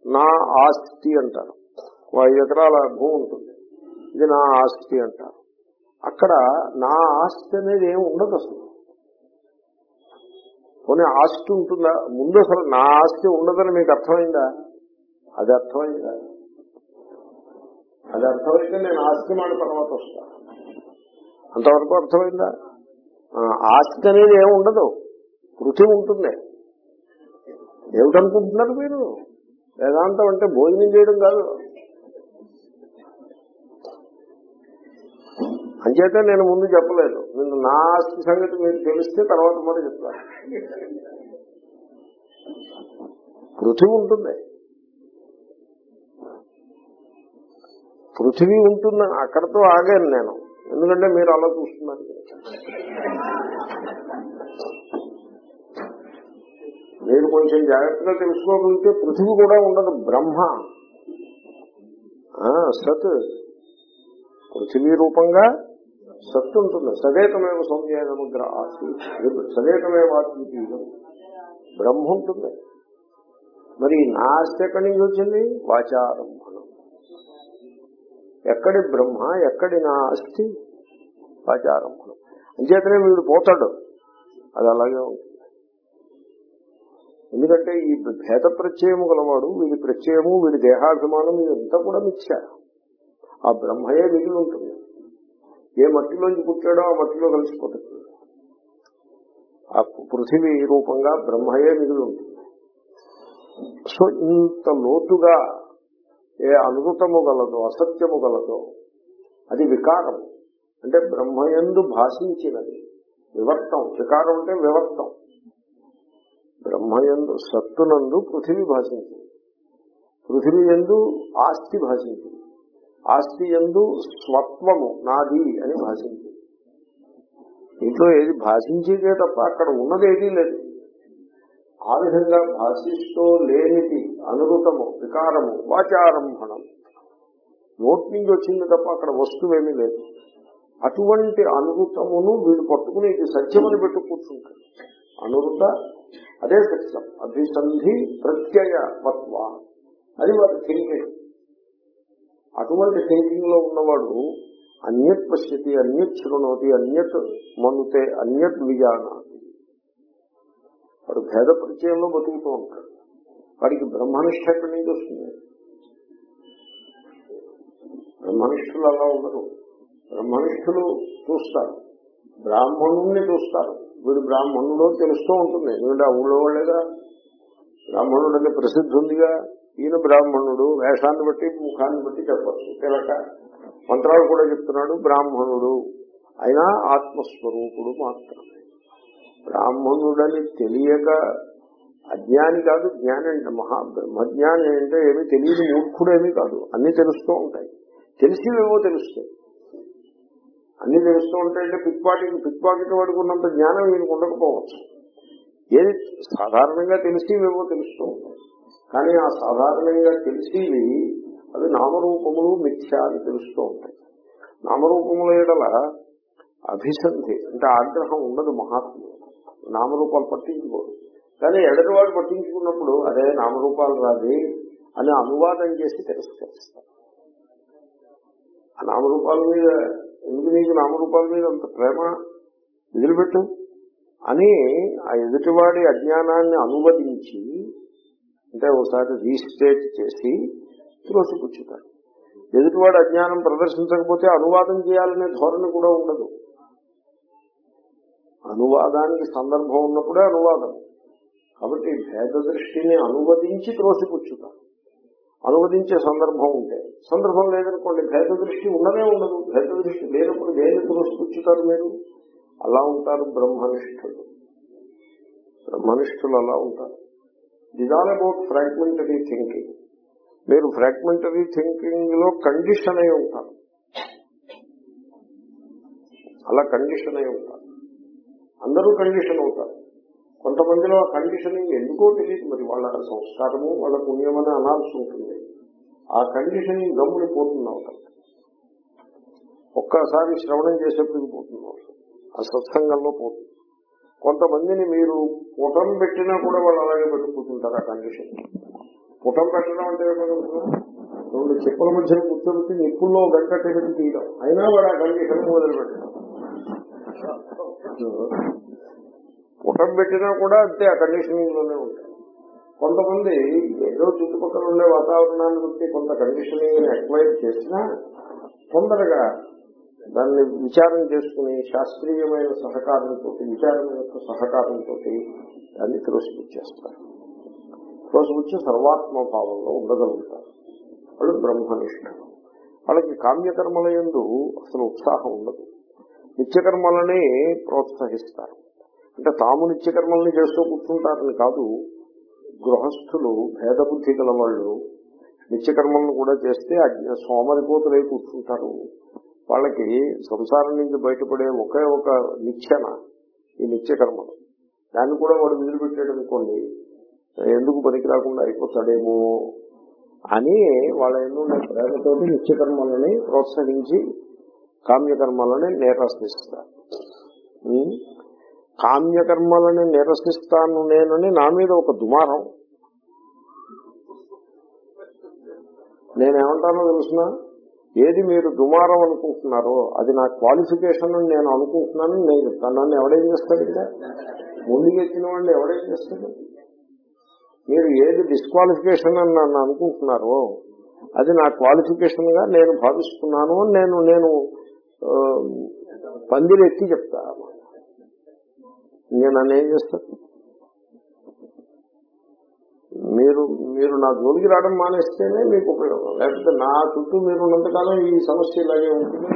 నా ఆస్తి అంటారు. ఓ ఐదు ఎకరాల భూమి ఉంటుంది. ఇది నా ఆస్తి అంటారు. అక్కడ నా ఆస్తి అనేది ఏమి ఉండదు అసలు. పోనీ ఆస్తి ఉంటుందా? ముందు అసలు నా ఆస్తి ఉండదని మీకు అర్థమైందా? అది అర్థమైందా? అది అర్థమైతే నేను ఆస్తి మాట తర్వాత వస్తా. అంతవరకు అర్థమైందా? ఆస్తి అనేది ఏమి ఉండదు. కృతి ఉంటుంది. ఏమిటనుకుంటున్నారు మీరు? వేదాంతం అంటే భోజనం చేయడం కాదు. అంచేతే నేను ముందు చెప్పలేదు. నేను నా ఆస్తి సంగతి మీరు తెలిస్తే తర్వాత మరి చెప్తాను. పృథివీ ఉంటుంది. పృథివీ ఉంటుందని అక్కడతో ఆగాను నేను. ఎందుకంటే మీరు అలా చూస్తున్నారు. మీరు కొంచెం జాగ్రత్తగా తెలుసుకోగలిగితే పృథివీ కూడా ఉండదు. బ్రహ్మ. సత్. పృథివీ రూపంగా సత్తు ఉంటుంది సదేకమేవ సౌమ్య సముద్ర ఆసి బ్రహ్మ ఉంటుంది మరి నా ఆస్తి ఎక్కడి నుంచి వచ్చింది? వాచారంభణం ఎక్కడి బ్రహ్మ ఎక్కడి నా ఆస్తి వాచారంభణం అంచేతనే వీడు పోతాడు. అది అలాగే ఉంటుంది. ఎందుకంటే ఈ భేద ప్రత్యయము గలవాడు వీడి ప్రత్యయము వీడి దేహాభిమానం ఇదంతా కూడా మిథ్య. ఆ బ్రహ్మయే మిగిలి ఉంటుంది. ఏ మట్టిలోంచి పుట్టాడో ఆ మట్టిలో కలిసిపోతుంది ఆ పృథివీ రూపంగా బ్రహ్మయే మిగిలి ఉంటుంది. సో ఇంత లోతుగా ఏ అనుభూతము గలదో అసత్యము గలదో అది వికారం. అంటే బ్రహ్మయందు భాషించినది వివర్తం. వికారం అంటే వివర్తం. బ్రహ్మయందు సత్తునందు పృథివీ భాషించింది. పృథివీ ఎందు ఆస్తి భాషించింది. ఆస్తి ఎందు స్వత్వము నాది అని భాషించింది ఇంట్లో ఏది భాషించేదే తప్ప అక్కడ ఉన్నది ఏదీ లేదు. ఆ విధంగా భాషిస్తూ లేనిది అనురుతము వికారము వాచారంభణం. నోటి నుంచి వచ్చింది తప్ప అక్కడ వస్తువేమీ లేదు. అటువంటి అనురుతమును వీడు పట్టుకుని ఇది సత్యమని పెట్టు కూర్చుంటాడు. అనురుత అదే సత్యం. అభిసంధి ప్రత్యయవత్వ అది వారి థింకింగ్ అటువంటి థింకింగ్లో ఉన్నవాడు అన్యత్ పశ్యతి అన్యత్ శృణోతి అన్యత్ మనుతే అన్యత్ విజానాతి వాడు భేద పరిచయంలో బతుకుతూ ఉంటాడు. వాడికి బ్రహ్మనిష్ట ఎక్కడి నుంచి వస్తుంది? బ్రహ్మనిష్ఠులు అలా ఉండరు. బ్రహ్మనిష్ఠులు చూస్తారు. బ్రాహ్మణుణ్ణి చూస్తారు. వీడు బ్రాహ్మణుడు తెలుస్తూ ఉంటుంది. ఎందుకంటే ఆ ఊళ్ళో వాళ్ళేగా? బ్రాహ్మణుడు అనే ప్రసిద్ధి ఉందిగా ఈయన బ్రాహ్మణుడు వేషాన్ని బట్టి ముఖాన్ని బట్టి చెప్పచ్చు. తిలక మంత్రాలు కూడా చెప్తున్నాడు బ్రాహ్మణుడు. అయినా ఆత్మస్వరూపుడు మాత్రమే. బ్రాహ్మణుడని తెలియక అజ్ఞాని కాదు జ్ఞాని అంటే మహా బ్రహ్మజ్ఞాని అంటే ఏమీ తెలియని మూర్ఖుడేమీ కాదు. అన్ని తెలుస్తూ ఉంటాయి. తెలిసివేమో తెలుస్తాయి. అన్ని తెలుస్తూ ఉంటాయంటే పిక్ పాకెట్ పిక్ పాకెట్ వాడికి జ్ఞానం వీనికి ఉండకపోవచ్చు. ఏది సాధారణంగా తెలిసివేమో తెలుస్తూ ఉంటాయి. కానీ ఆ సాధారణంగా తెలిసివి అవి నామరూపములు మిథ్య అని తెలుస్తూ ఉంటాయి. నామరూపముల ఎడల అభిసంధి అంటే ఆగ్రహం ఉండదు మహాత్ములు నామరూపాలు పట్టించుకోరు కానీ ఎడటివాడు పట్టించుకున్నప్పుడు అదే నామరూపాలు రాదు అని అనువాదం చేసి తిరస్కరిస్తారు. ఆ నామరూపాల మీద ఎందుకు నీకు నామరూపాల మీద అంత ప్రేమ? వదిలిపెట్టు. అని ఆ ఎదుటివాడి అజ్ఞానాన్ని అనువదించి అంటే ఒకసారి రీస్టేట్ చేసి త్రోసిపుచ్చుతారు ఎదుటివాడు అజ్ఞానం ప్రదర్శించకపోతే అనువాదం చేయాలనే ధోరణి కూడా ఉండదు. అనువాదానికి సందర్భం ఉన్నప్పుడే అనువాదం. కాబట్టి భేద దృష్టిని అనువదించి త్రోసిపుచ్చుతారు అనువదించే సందర్భం ఉంటే సందర్భం లేదనుకోండి భేద దృష్టి ఉండనే ఉండదు. భేద దృష్టి లేనప్పుడు దేని త్రోసిపుచ్చుతారు మీరు? అలా ఉంటారు బ్రహ్మనిష్ఠులు. బ్రహ్మనిష్ఠులు అలా ఉంటారు. It all about fragmentary thinking మీరు ఫ్రాగ్మెంటరీ థింకింగ్లో కండిషన్ అయి ఉంటారు. అలా కండిషన్ అయి ఉంటారు. అందరూ కండిషన్ అవుతారు. కొంతమందిలో ఆ కండిషనింగ్ ఎందుకో తెలియదు మరి వాళ్ళ సంస్కారము వాళ్ళ పుణ్యం అని అనాల్సి ఉంటుంది. ఆ కండిషనింగ్ గమ్ముని పోతుంది అవుతారు ఒక్కసారి శ్రవణం చేసేప్పుడు పోతుంది అవసరం ఆ సత్సంగంలో పోతుంది. కొంతమందిని మీరు పుటం పెట్టినా కూడా వాళ్ళు అలాగే పెట్టుకుంటుంటారు ఆ కండిషన్. పుటం పెట్టడం అంటే రెండు చెప్పుల మధ్యన కూర్చోబెట్టి నిప్పుల్లో వెంకట తీయడం. అయినా వాడు ఆ కండిషన్ మొదలు పెట్టడం పుటం పెట్టినా కూడా అంతే ఆ కండిషనింగ్లోనే ఉంటారు కొంతమంది ఏదో చుట్టుపక్కల ఉండే వాతావరణాన్ని బట్టి కొంత కండిషనింగ్ అక్వైర్ చేసినా తొందరగా దాన్ని విచారం చేసుకుని శాస్త్రీయమైన సహకారంతో విచారమైన సహకారంతో దాన్ని త్రోసిపుచ్చేస్తారు త్రోసిపుచ్చి సర్వాత్మ భావంలో ఉండగలుగుతారు. వాళ్ళు బ్రహ్మనిష్ఠులు వాళ్ళకి కామ్యకర్మల ఎందు అసలు ఉత్సాహం ఉండదు. నిత్యకర్మలని ప్రోత్సహిస్తారు. అంటే తాము నిత్యకర్మల్ని చేస్తూ కూర్చుంటారని కాదు గృహస్థులు భేద బుద్ధి గల వాళ్ళు నిత్యకర్మలను కూడా చేస్తే అజ్ఞ సోమరిపోతులై కూర్చుంటారు. వాళ్ళకి సంసారం నుంచి బయటపడే ఒకే ఒక నిత్యన ఈ నిత్యకర్మలు దాన్ని కూడా వాడు వదిలిపెట్టాడు అనుకోండి ఎందుకు పనికి రాకుండా అయిపోతాడేమో అని వాళ్ళ ఎందుకు ప్రేమతోటి నిత్యకర్మలని ప్రోత్సహించి కామ్యకర్మలని నిరసిస్తారు కామ్యకర్మాలని కామ్యకర్మలని నిరసిస్తాను నేనని నా మీద ఒక దుమారం. నేనేమంటానో తెలుసిన? ఏది మీరు దుమారం అనుకుంటున్నారో అది నా క్వాలిఫికేషన్ అని నేను అనుకుంటున్నాను నేను చెప్తాను నన్ను ఎవడేం చేస్తాడు ఇంకా ఎక్కిన వాళ్ళు ఎవడేం చేస్తాడు? మీరు ఏది డిస్క్వాలిఫికేషన్ అని నన్ను అనుకుంటున్నారో అది నా క్వాలిఫికేషన్గా నేను భావిస్తున్నాను అని నేను నేను పందిరెక్కి చెప్తా. నేను నన్ను ఏం చేస్తాను మీరు మీరు నా జోలికి రావడం మానేస్తేనే మీకు ఉపయోగం. లేకపోతే నా చుట్టూ మీరు ఉన్నంతకాలం ఈ సమస్య ఇలాగే ఉంటుంది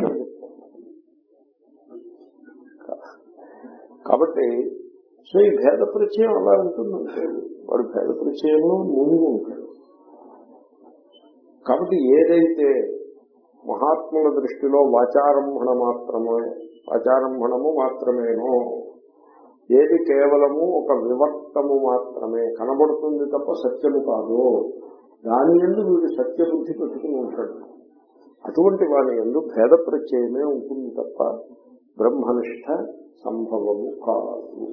కాబట్టి సో ఈ భేద పరిచయం అలా ఉంటుందంటే వాడు భేద పరిచయంలో మునిగి ఉంటాడు. కాబట్టి ఏదైతే మహాత్ముల దృష్టిలో వాచారంభణ మాత్రమే వాచారంభణము మాత్రమేనో ఏది కేవలము ఒక వివర్తము మాత్రమే కనబడుతుంది తప్ప సత్యము కాదు. దాని ఎందు వీడు సత్యబుద్ధి పెట్టుకుని ఉంటాడు. అటువంటి వాని ఎందు భేద ప్రత్యయమే ఉంటుంది తప్ప బ్రహ్మనిష్ట సంభవము కాదు.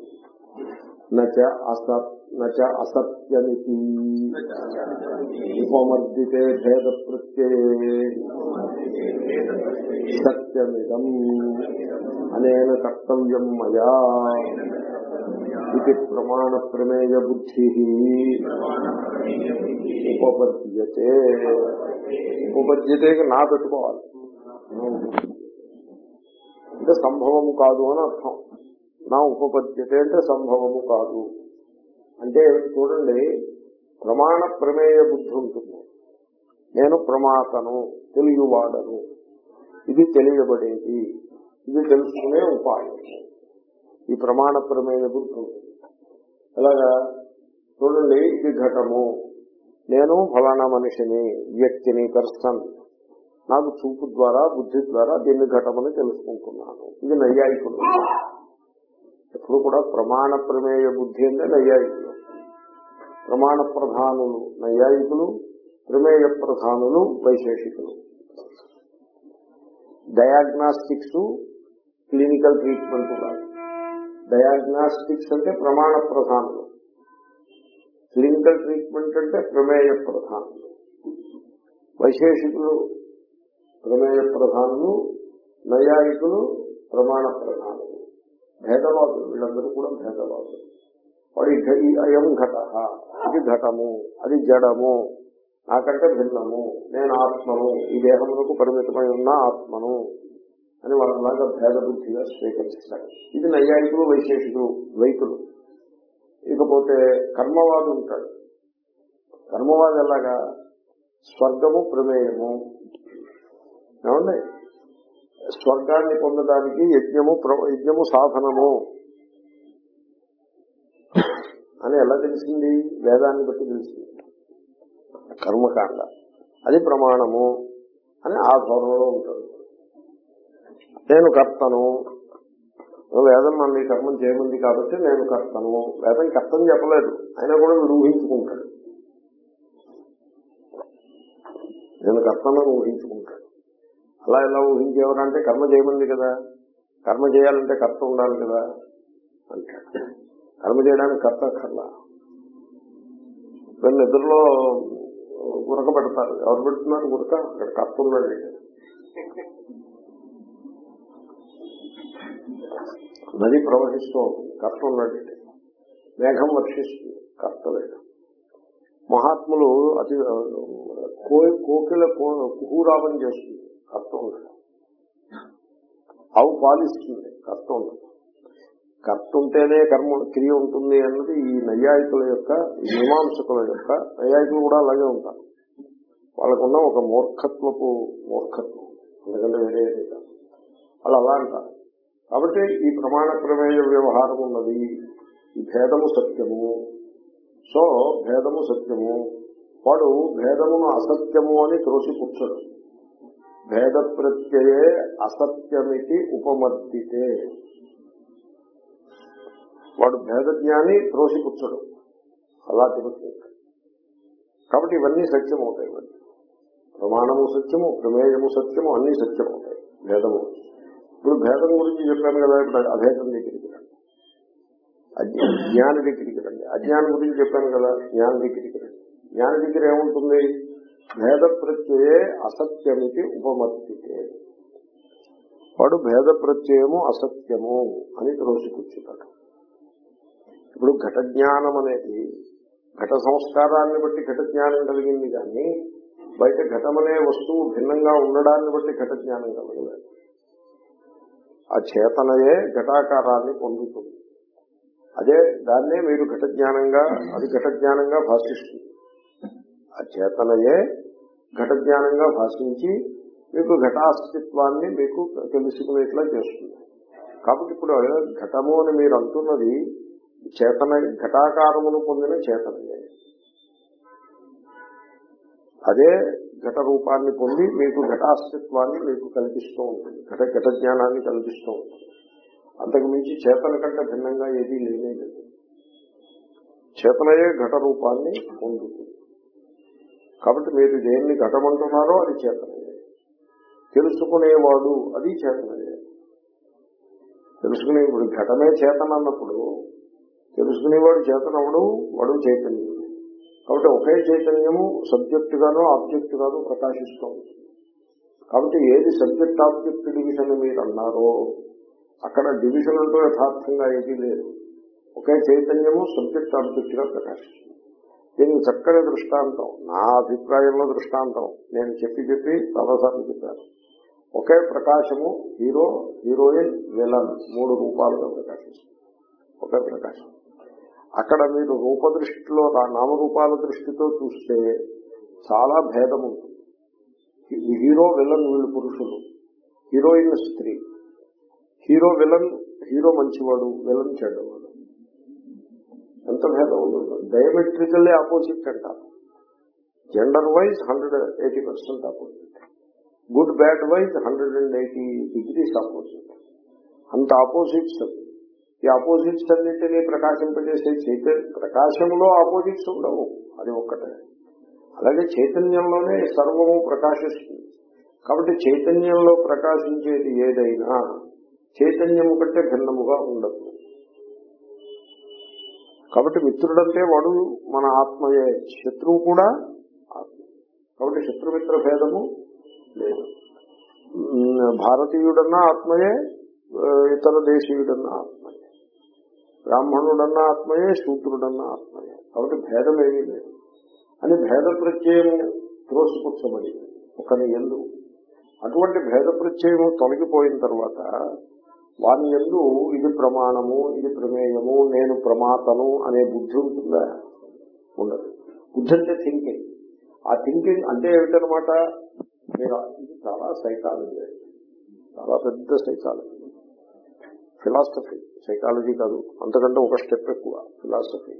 నచ అసత్ నచ అసత్యమితి ఉపమర్దితే భేద ప్రత్యయే సత్యమిదం అనేన కర్తవ్యం మయా ఇది ప్రమాణ ప్రమేయ బుద్ధి ఉపపద్యతే ఉపపద్యతే నా పెట్టుకోవాలి అంటే సంభవము కాదు అని అర్థం నా ఉపపద్యతే అంటే సంభవము కాదు. అంటే చూడండి ప్రమాణ ప్రమేయ బుద్ధి ఉంటుంది. నేను ప్రమాతను తెలియవాడను ఇది తెలియబడేది. ఇది తెలుసుకునే ఉపాయం. ఈ ప్రమాణ ప్రమేయ బుద్ధి ఉంటుంది. ఎలాగా చూడండి ఇది ఘటము. నేను ఫలానా మనిషిని వ్యక్తిని పర్సన్ నాకు చూపు ద్వారా బుద్ధి ద్వారా దీన్ని ఘటమని తెలుసుకుంటున్నాను. ఇది నైయాయికుడు. ఎప్పుడు కూడా ప్రమాణ ప్రమేయ బుద్ధి అంటే నైయాయికులు. ప్రమాణ ప్రధానులు నైయాయికులు ప్రమేయ ప్రధానులు వైశేషికులు. డయాగ్నాస్టిక్స్ క్లినికల్ ట్రీట్మెంట్ కాదు డయాగ్నాస్టిక్స్ అంటే ప్రమాణ ప్రధానులు. క్లినికల్ ట్రీట్మెంట్ అంటే ప్రమేయ ప్రధానులు. వైశేషికులు ప్రమేయ ప్రధానులు నైయాయికులు ప్రమాణ ప్రధానులు. భేదవాదులు వీళ్ళందరూ కూడా భేదవాదులు. వాడు ఈ అయం ఘట ఇది ఘటము అది జడము నాకంటే భిన్నము నేను ఆత్మను ఈ దేహములకు పరిమితమై ఉన్న ఆత్మను అని వాళ్ళలాగా భేద బుద్ధిగా స్వీకరిస్తారు ఇది నైయాయికులు వైశేషికులు వైకులు ఇకపోతే కర్మవాదు ఉంటాడు. కర్మవాది ఎలాగా? స్వర్గము ప్రమేయము. ఏమండి? స్వర్గాన్ని పొందడానికి యజ్ఞము ప్ర- యజ్ఞము సాధనము. అని ఎలా తెలిసింది? వేదాన్ని బట్టి తెలిసింది. కర్మకాండ. అది ప్రమాణము అని ఆ ధోరణిలో ఉంటాడు. నేను కర్తను. వేదం నన్ను ఈ కర్మం చేయమంది కాబట్టి నేను కర్తను. వేదం కర్తం చెప్పలేదు. అయినా కూడా వీడు ఊహించుకుంటాడు. నేను కర్తను ఊహించుకుంటాడు. అలా ఎలా ఊహించేవారంటే కర్మ చేయమంది కదా. కర్మ చేయాలంటే కర్త ఉండాలి కదా. అంటాడు కర్మ చేయడానికి కర్త కర్లా వీళ్ళు నిద్రలో గురక పెడతారు. ఎవరు పెడుతున్నారు? గురక అక్కడ కర్త ఉన్నాడు నది ప్రవహిస్తూ ఉంటుంది. కర్త ఉన్నాడు మేఘం వర్షిస్తుంది. కర్త లేడు. మహాత్ములు అతి కోకిల కో- చేస్తుంది. కర్త ఉండదు. ఆవు పాలిస్తుంది కర్త ఉండదు. కర్త ఉంటేనే కర్మ క్రియ ఉంటుంది అన్నది ఈ నైయాయికుల యొక్క మీమాంసకుల యొక్క నైయాయికులు కూడా అలాగే ఉంటారు. వాళ్ళకున్న ఒక మూర్ఖత్వపు మూర్ఖత్వం. ఎందుకంటే వేరే కాదు. వాళ్ళు అలా అంటారు. కాబట్టి ఈ ప్రమాణ ప్రమేయ వ్యవహారం ఉన్నది. ఈ భేదము సత్యము. సో భేదము సత్యము. వాడు భేదమును అసత్యము అని త్రోసిపుచ్చడు భేద ప్రత్యయే అసత్యమితి ఉపమర్దితే. వాడు భేద జ్ఞాని త్రోసిపుచ్చడు అలా తెలుస్తుంది కాబట్టి ఇవన్నీ సత్యం అవుతాయి ఇవన్నీ. ప్రమాణము సత్యము ప్రమేయము సత్యము అన్ని సత్యం అవుతాయి భేదము. ఇప్పుడు భేదం గురించి చెప్పాను కదా ఇప్పుడు అభేదం దగ్గరికి రండి. అజ్ఞ- జ్ఞాని దగ్గరికి రండి. అజ్ఞానం గురించి చెప్పాను కదా జ్ఞాన దగ్గరికి రండి. జ్ఞాని దగ్గర ఏముంటుంది? భేద ప్రత్యయే అసత్యమితి ఉపమర్తితే వాడు భేద ప్రత్యయము అసత్యము అని త్రోసిపుచ్చుతాడు ఇప్పుడు ఘట జ్ఞానం అనేది ఘట సంస్కారాన్ని బట్టి ఘట జ్ఞానం కలిగింది కానీ బయట ఘటమనే వస్తువు భిన్నంగా ఉండడాన్ని బట్టి ఘట జ్ఞానం కలగలేదు. ఆ చేతనయే ఘటాకారాన్ని పొందుతుంది. అదే దాన్నే మీరు ఘట జ్ఞానంగా అది ఘట జ్ఞానంగా భాషిస్తుంది. ఆ చేతనయే ఘట జ్ఞానంగా భాషించి మీకు ఘటాస్తిత్వాన్ని మీకు తెలుసుకునేట్లా చేస్తుంది. కాబట్టి ఇప్పుడు ఘటము అని మీరు అంటున్నది చేతన ఘటాకారమును పొందిన చేతనయే. అదే ఘట రూపాన్ని పొంది మీకు ఘటాస్తిత్వాన్ని మీకు కల్పిస్తూ ఉంటుంది. ఘట ఘట జ్ఞానాన్ని కల్పిస్తూ ఉంటుంది. అంతకు మించి చేతన కంటే భిన్నంగా ఏదీ లేనే లేదు. చేతనయే ఘట రూపాన్ని పొందుతుంది. కాబట్టి మీరు దేన్ని ఘటమంటున్నారో అది చేతనయ్యే తెలుసుకునేవాడు అది చేతనయ్యే తెలుసుకునే ఇప్పుడు ఘటమే చేతన అన్నప్పుడు తెలుసుకునేవాడు చేతనవడం వాడు చైతన్యం కాబట్టి ఒకే చైతన్యము సబ్జెక్ట్ గాను ఆబ్జెక్ట్ గాను ప్రకాశిస్తూ ఉంటుంది కాబట్టి ఏది సబ్జెక్ట్ ఆబ్జెక్ట్ డివిజన్ మీరు అన్నారో అక్కడ డివిజన్ అంటూ యథార్థంగా ఏది లేదు. ఒకే చైతన్యము సబ్జెక్ట్ ఆబ్జెక్ట్గా ప్రకాశిస్తుంది. దీనికి చక్కని దృష్టాంతం. నా అభిప్రాయంలో దృష్టాంతం. నేను చెప్పి చెప్పి చాలాసార్లు చెప్పాను ఒకే ప్రకాశము హీరో హీరోయిన్ విలన్ మూడు రూపాలుగా ప్రకాశిస్తుంది. ఒకే ప్రకాశం. అక్కడ మీరు రూపదృష్టిలో నామరూపాల దృష్టితో చూస్తే చాలా భేదం ఉంటుంది హీరో విలన్ వీళ్ళు పురుషులు. హీరోయిన్ స్త్రీ. హీరో విలన్ హీరో మంచివాడు విలన్ చెడ్డవాడు. ఎంత భేదం ఉంటుందో. డయామెట్రికల్లీ ఆపోజిట్ అంటారు gender wise hundred eighty percent opposite. Good bad wise hundred and eighty degrees opposite. అంత ఆపోజిట్స్ అవి. ఈ ఆపోజిట్స్ అన్నింటినీ ప్రకాశింపజేసే చైతన్య ప్రకాశంలో ఆపోజిట్స్ ఉండవు. అది ఒక్కటే. అలాగే చైతన్యంలోనే సర్వము ప్రకాశిస్తుంది. కాబట్టి చైతన్యంలో ప్రకాశించేది ఏదైనా చైతన్యము కంటే భిన్నముగా ఉండదు. కాబట్టి మిత్రుడంటే వాడు మన ఆత్మయే. శత్రువు కూడా ఆత్మ. కాబట్టి శత్రుమిత్ర భేదము లేదు. భారతీయుడన్నా ఆత్మయే ఇతర దేశీయుడన్నా ఆత్మయే. బ్రాహ్మణుడన్నా ఆత్మయే శూద్రుడన్నా ఆత్మయే. కాబట్టి భేదం ఏమీ లేదు. అని భేద ప్రత్యయము త్రోసిపుచ్చబడి ఒకని ఎందు. అటువంటి భేద ప్రత్యయము తొలగిపోయిన తర్వాత వాని ఎందు ఇది ప్రమాణము ఇది ప్రమేయము నేను ప్రమాతను అనే బుద్ధి ఉంటుందా? ఉండదు. బుద్ధి అంటే థింకింగ్ ఆ థింకింగ్ అంటే ఏమిటనమాట మీరు ఇది చాలా సైకాలజీ చాలా పెద్ద సైకాలజీ ఫిలాసఫీ సైకాలజీ కాదు. అంతకంటే ఒక స్టెప్ ఎక్కువ. ఫిలాసఫీ